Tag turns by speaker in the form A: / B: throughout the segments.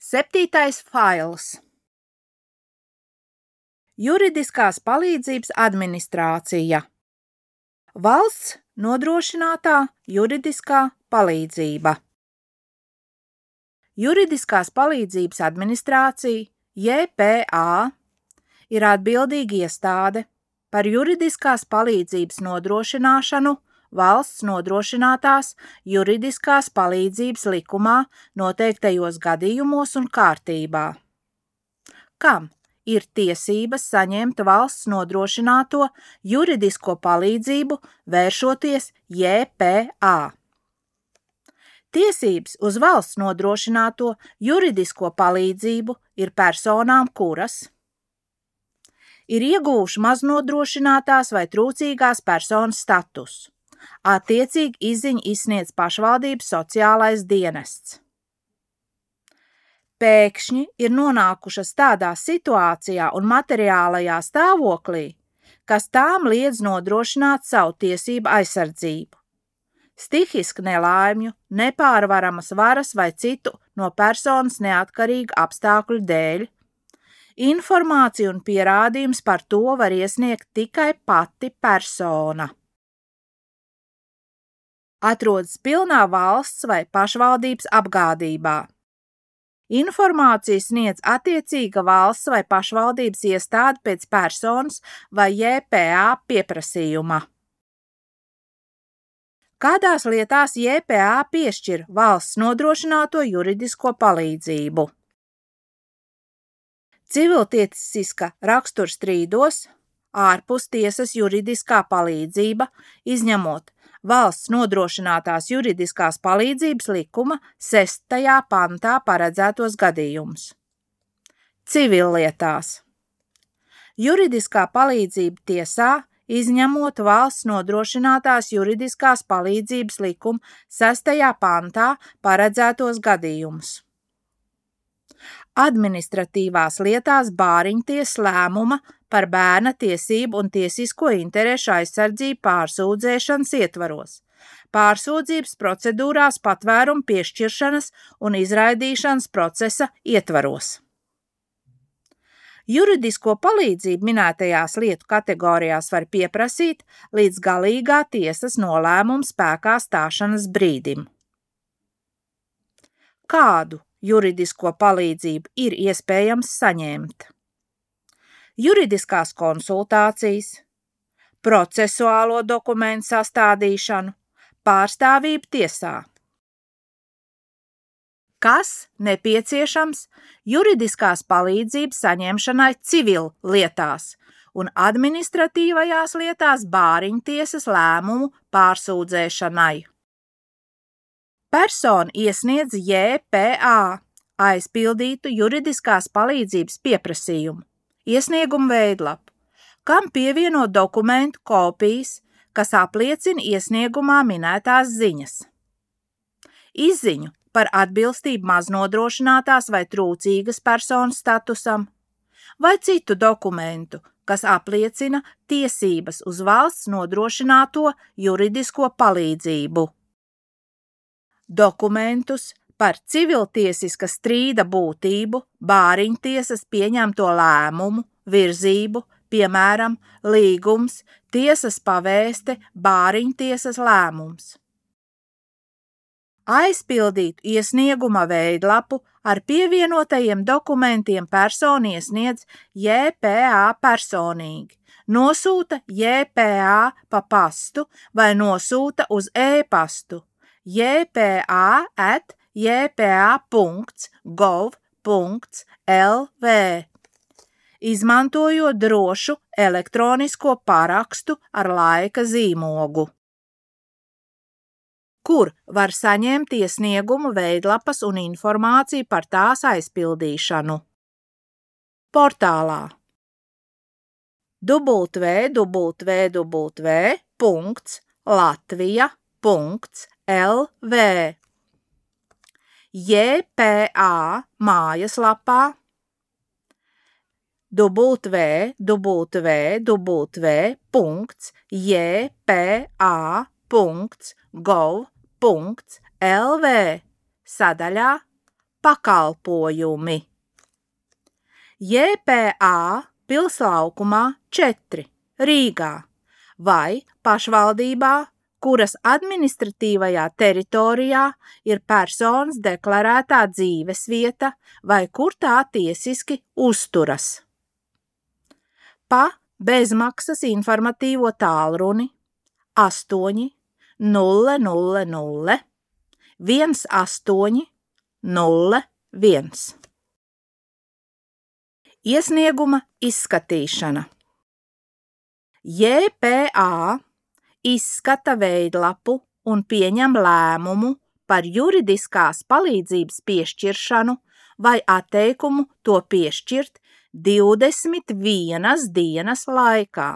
A: Septītais fails. Juridiskās palīdzības administrācija. Valsts nodrošinātā juridiskā palīdzība. Juridiskās palīdzības administrācija, JPA, ir atbildīga iestāde par juridiskās palīdzības nodrošināšanu valsts nodrošinātās juridiskās palīdzības likumā noteiktajos gadījumos un kārtībā. Kam ir tiesības saņemt valsts nodrošināto juridisko palīdzību, vēršoties JPA? Tiesības uz valsts nodrošināto juridisko palīdzību ir personām, kuras ir ieguvuši maznodrošinātās vai trūcīgās personas statusu, Attiecīgi izziņu izsniedz pašvaldības sociālais dienests. Pēkšņi ir nonākušas tādā situācijā un materiālajā stāvoklī, kas tām liedz nodrošināt savu tiesību aizsardzību. Stihiski nelaimju, nepārvaramas varas vai citu no personas neatkarīgu apstākļu dēļ. Informāciju un pierādījums par to var iesniegt tikai pati persona atrodas pilnā valsts vai pašvaldības apgādībā. Informāciju sniedz attiecīga valsts vai pašvaldības iestāde pēc personas vai JPA pieprasījuma. Kādās lietās JPA piešķir valsts nodrošināto juridisko palīdzību? Civiltiesiska rakstura strīdos, ārpus tiesas juridiskā palīdzība, izņemot valsts nodrošinātās juridiskās palīdzības likuma 6. pantā paredzētos gadījumus. Civillietās Juridiskā palīdzība tiesā, izņemot valsts nodrošinātās juridiskās palīdzības likuma 6. pantā paredzētos gadījumus administratīvās lietās bāriņties lēmuma par bērna tiesību un tiesisko interešu aizsardzību pārsūdzēšanas ietvaros, pārsūdzības procedūrās patvērumu piešķiršanas un izraidīšanas procesa ietvaros. Juridisko palīdzību minētajās lietu kategorijās var pieprasīt līdz galīgā tiesas nolēmuma spēkā stāšanas brīdim. Kādu juridisko palīdzību ir iespējams saņemt. Juridiskās konsultācijas, procesuālo dokumentu sastādīšanu, pārstāvību tiesā. Kas nepieciešams juridiskās palīdzības saņemšanai civil lietās un administratīvajās lietās bāriņtiesas lēmumu pārsūdzēšanai? Persona iesniedz JPA aizpildītu juridiskās palīdzības pieprasījumu, iesniegumu veidlapu, kam pievieno dokumentu kopijas, kas apliecina iesniegumā minētās ziņas. Izziņu par atbilstību maznodrošinātās vai trūcīgas personas statusam, vai citu dokumentu, kas apliecina tiesības uz valsts nodrošināto juridisko palīdzību dokumentus par civiltiesiska strīda būtību, bāriņtiesas pieņemto lēmumu, virzību, piemēram, līgums, tiesas pavēste, bāriņtiesas lēmums. Aizpildīt iesnieguma veidlapu ar pievienotajiem dokumentiem persona iesniedz JPA personīgi, nosūta JPA pa pastu vai nosūta uz e-pastu jpa at jpa.gov.lv, izmantojot drošu elektronisko parakstu ar laika zīmogu kur var saņemt iesniegumu veidlapas un informāciju par tās aizpildīšanu. Portālā www.latvija.lv LV. JPA mājaslapā www.jpa.gov.lv sadaļā pakalpojumi. JPA pilslaukumā 4 Rīgā. Vai pašvaldībā, kuras administratīvajā teritorijā ir personas deklarētā dzīvesvieta vai kur tā tiesiski uzturas. Pa bezmaksas informatīvo tālruni 8 000 18 01. Iesnieguma izskatīšana JPA izskata veidlapu un pieņem lēmumu par juridiskās palīdzības piešķiršanu vai atteikumu to piešķirt 21 dienas laikā,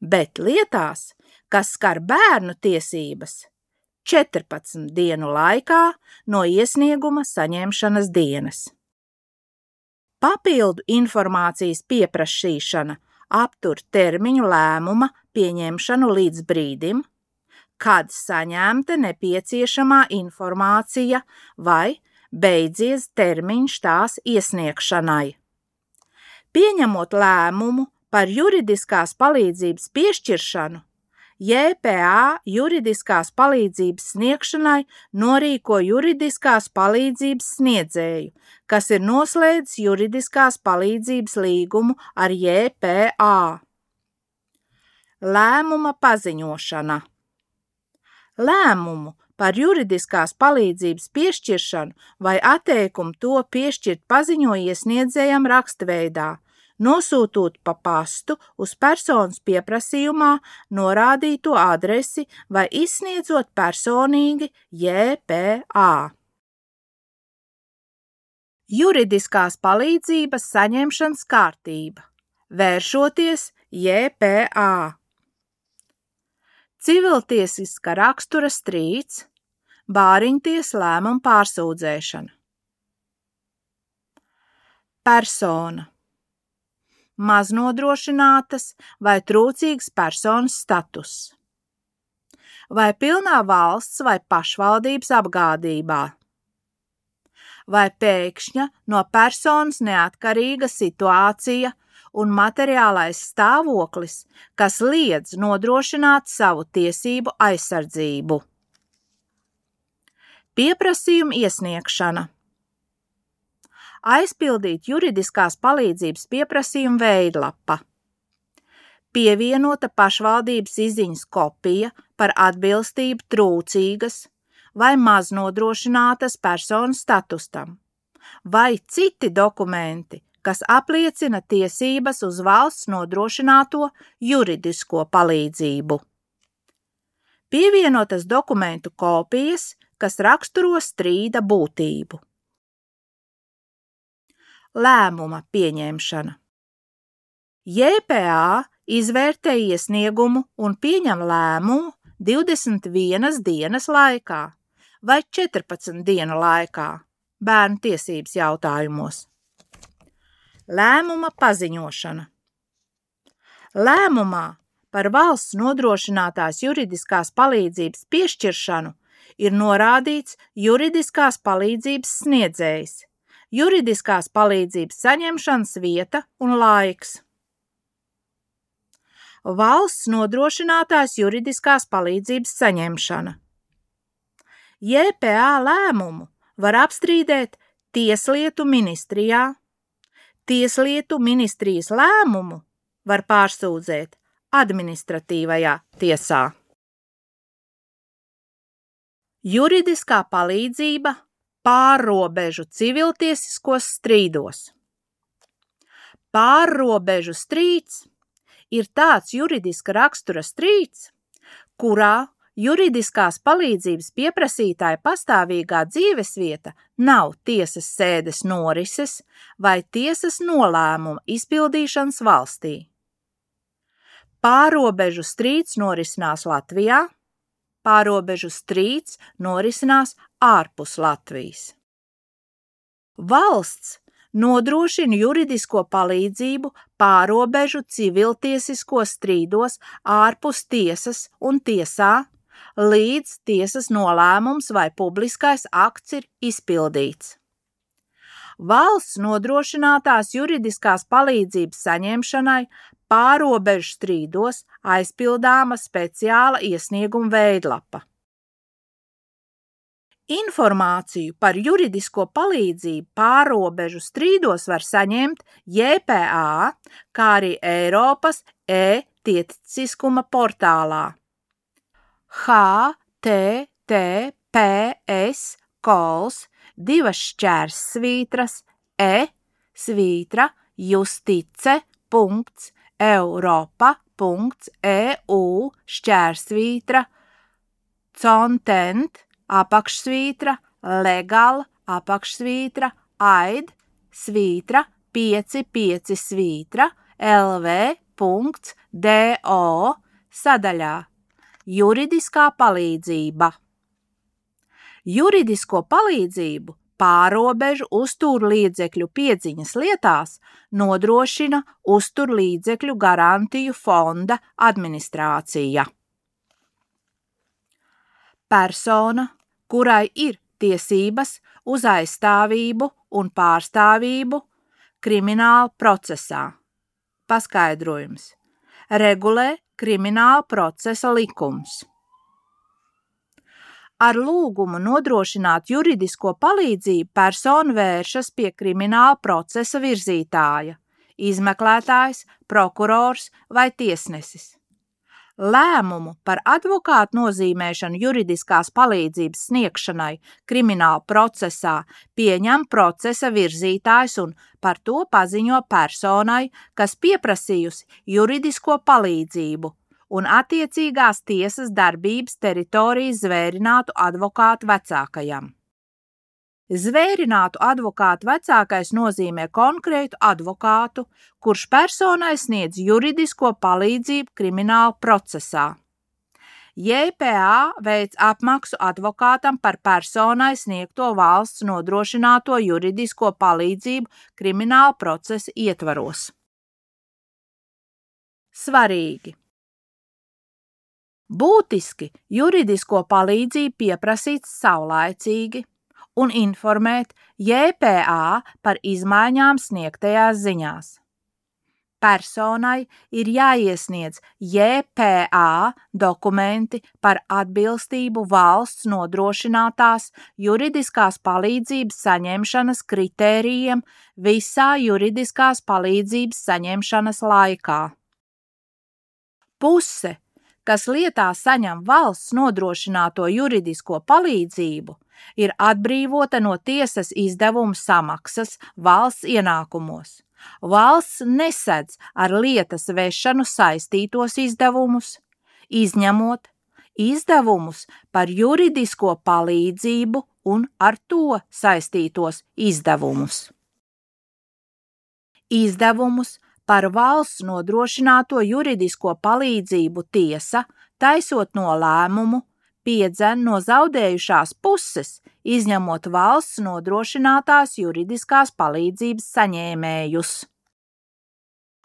A: bet lietās, kas skar bērnu tiesības, 14 dienu laikā no iesnieguma saņemšanas dienas. Papildu informācijas pieprasīšana aptur termiņu lēmuma pieņemšanu līdz brīdim, kad saņemta nepieciešamā informācija vai beidzies termiņš tās iesniegšanai. Pieņemot lēmumu par juridiskās palīdzības piešķiršanu, JPA juridiskās palīdzības sniegšanai norīko juridiskās palīdzības sniedzēju, kas ir noslēdzis juridiskās palīdzības līgumu ar JPA. Lēmuma paziņošana Lēmumu par juridiskās palīdzības piešķiršanu vai atteikumu to piešķirt paziņo iesniedzējam rakstveidā – nosūtot pa pastu uz personas pieprasījumā norādīto adresi vai izsniedzot personīgi JPA. Juridiskās palīdzības saņemšanas kārtība. Vēršoties JPA. Civiltiesiska rakstura strīds, bāriņties lēmuma pārsūdzēšana. Persona maznodrošinātas vai trūcīgas personas status, vai pilnā valsts vai pašvaldības apgādībā, vai pēkšņa no personas neatkarīga situācija un materiālais stāvoklis, kas liedz nodrošināt savu tiesību aizsardzību. Pieprasījuma iesniegšana aizpildīt juridiskās palīdzības pieprasījuma veidlapa. Pievienota pašvaldības izziņas kopija par atbilstību trūcīgas vai maznodrošinātas personas statusam, vai citi dokumenti, kas apliecina tiesības uz valsts nodrošināto juridisko palīdzību. Pievienotas dokumentu kopijas, kas raksturo strīda būtību lēmuma pieņemšana. JPA izvērtē iesniegumu un pieņem lēmumu 21 dienas laikā vai 14 dienu laikā bērnu tiesības jautājumos. Lēmuma paziņošana Lēmumā par valsts nodrošinātās juridiskās palīdzības piešķiršanu ir norādīts juridiskās palīdzības sniedzējs, juridiskās palīdzības saņemšanas vieta un laiks. Valsts nodrošinātājs juridiskās palīdzības saņemšana. JPA lēmumu var apstrīdēt Tieslietu ministrijā. Tieslietu ministrijas lēmumu var pārsūdzēt administratīvajā tiesā. Juridiskā palīdzība pārrobežu civiltiesiskos strīdos. Pārrobežu strīds ir tāds juridiska rakstura strīds, kurā juridiskās palīdzības pieprasītāja pastāvīgā dzīvesvieta nav tiesas sēdes norises vai tiesas nolēmuma izpildīšanas valstī. Pārobežu strīds norisinās Latvijā, pārobežu strīds norisinās ārpus Latvijas. Valsts nodrošina juridisko palīdzību pārobežu civiltiesisko strīdos ārpus tiesas un tiesā, līdz tiesas nolēmums vai publiskais akts ir izpildīts. valsts nodrošinātās juridiskās palīdzības saņemšanai pārobežu strīdos aizpildāma speciāla iesnieguma veidlapa. Informāciju par juridisko palīdzību pārobežu strīdos var saņemt JPA, kā arī Eiropas e-tiesiskuma portālā. HTTPS kols divas šķērs svītras e svītra justice punkts europa.eu šķērsvītra content apakšsvītra legal apakšsvītra aid svītra 55 svītra lv.do sadaļā Juridiskā palīdzība. Juridisko palīdzību pārobežu uzturlīdzekļu piedziņas lietās nodrošina uzturlīdzekļu garantiju fonda administrācija. Persona, kurai ir tiesības uz aizstāvību un pārstāvību krimināla procesā. Paskaidrojums. Regulē krimināla procesa likums. Ar lūgumu nodrošināt juridisko palīdzību persona vēršas pie krimināla procesa virzītāja, izmeklētājs, prokurors vai tiesnesis. Lēmumu par advokātu nozīmēšanu juridiskās palīdzības sniegšanai krimināla procesā pieņem procesa virzītājs un par to paziņo personai, kas pieprasījusi juridisko palīdzību un attiecīgās tiesas darbības teritorijas zvērinātu advokātu vecākajam. Zvērinātu advokātu vecākais nozīmē konkrētu advokātu, kurš personai sniedz juridisko palīdzību krimināla procesā. JPA veic apmaksu advokātam par personai sniegto valsts nodrošināto juridisko palīdzību krimināla procesa ietvaros. Svarīgi! Būtiski juridisko palīdzību pieprasīt saulaicīgi un informēt JPA par izmaiņām sniegtajās ziņās. Personai ir jāiesniedz JPA dokumenti par atbilstību valsts nodrošinātās juridiskās palīdzības saņemšanas kritērijiem visā juridiskās palīdzības saņemšanas laikā. Puse kas lietā saņem valsts nodrošināto juridisko palīdzību, ir atbrīvota no tiesas izdevumu samaksas valsts ienākumos. Valsts nesedz ar lietas vešanu saistītos izdevumus, izņemot izdevumus par juridisko palīdzību un ar to saistītos izdevumus. Izdevumus par valsts nodrošināto juridisko palīdzību tiesa, taisot no lēmumu, piedzen no zaudējušās puses, izņemot valsts nodrošinātās juridiskās palīdzības saņēmējus.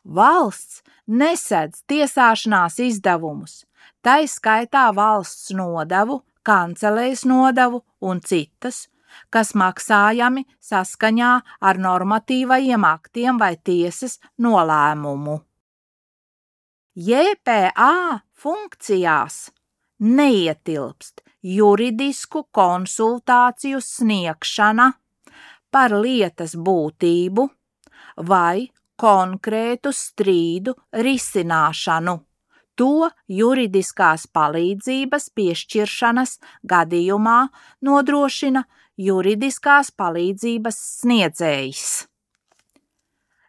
A: Valsts nesedz tiesāšanās izdevumus, tai skaitā valsts nodevu, kancelēs nodevu un citas, kas maksājami saskaņā ar normatīvajiem aktiem vai tiesas nolēmumu. JPA funkcijās neietilpst juridisku konsultāciju sniegšana par lietas būtību vai konkrētu strīdu risināšanu to juridiskās palīdzības piešķiršanas gadījumā nodrošina juridiskās palīdzības sniedzējs.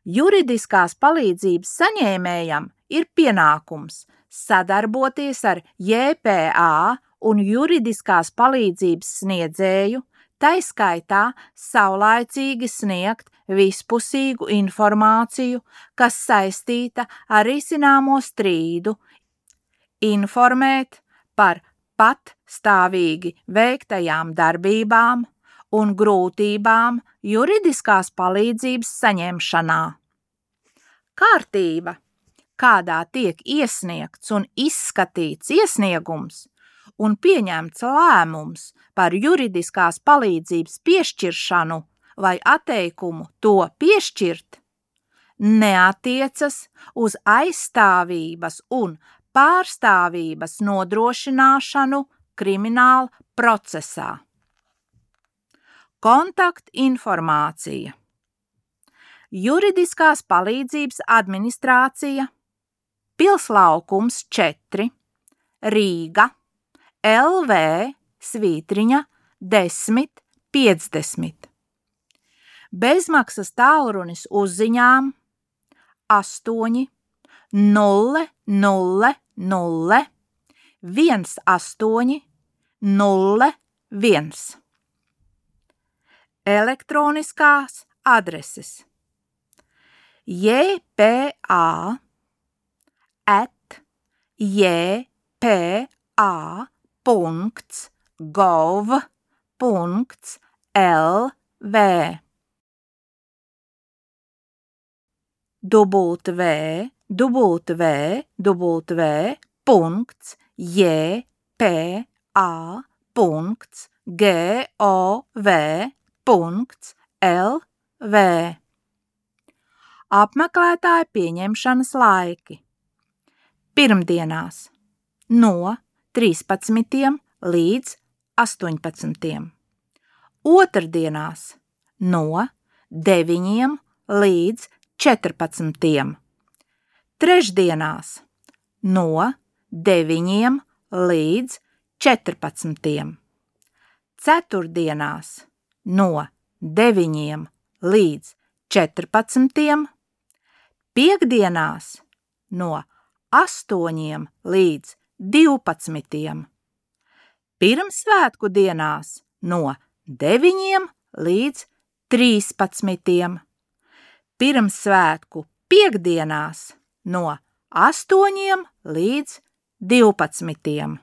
A: Juridiskās palīdzības saņēmējam ir pienākums sadarboties ar JPA un juridiskās palīdzības sniedzēju, taiskaitā saulaicīgi sniegt vispusīgu informāciju, kas saistīta ar izcināmo strīdu, informēt par patstāvīgi veiktajām darbībām, un grūtībām juridiskās palīdzības saņemšanā. Kārtība, kādā tiek iesniegts un izskatīts iesniegums un pieņemts lēmums par juridiskās palīdzības piešķiršanu vai atteikumu to piešķirt neatiecas uz aizstāvības un pārstāvības nodrošināšanu krimināla procesā. Kontaktinformācija. Juridiskās palīdzības administrācija. Pilslaukums 4 Rīga. LV svītriņa 10 50 Bezmaksas tālrunis uzziņām 8 0 0 0 1 8 0 1 Elektroniskās adreses jpa at jpa punkts gov punkts lv W, W, W, punkts, J, P, A, punkts, G, O, V, punkts, L, V. Apmeklētāju pieņemšanas laiki. Pirmdienās no 13. līdz 18. Otrdienās no 9 līdz 14. Trešdienās no 9 līdz 14. Ceturtdienās no 9 līdz 14. Piektdienās no 8 līdz 12. Pirmsvētku dienās no 9 līdz 13 pirmsvētku piekdienās no 8 līdz 12.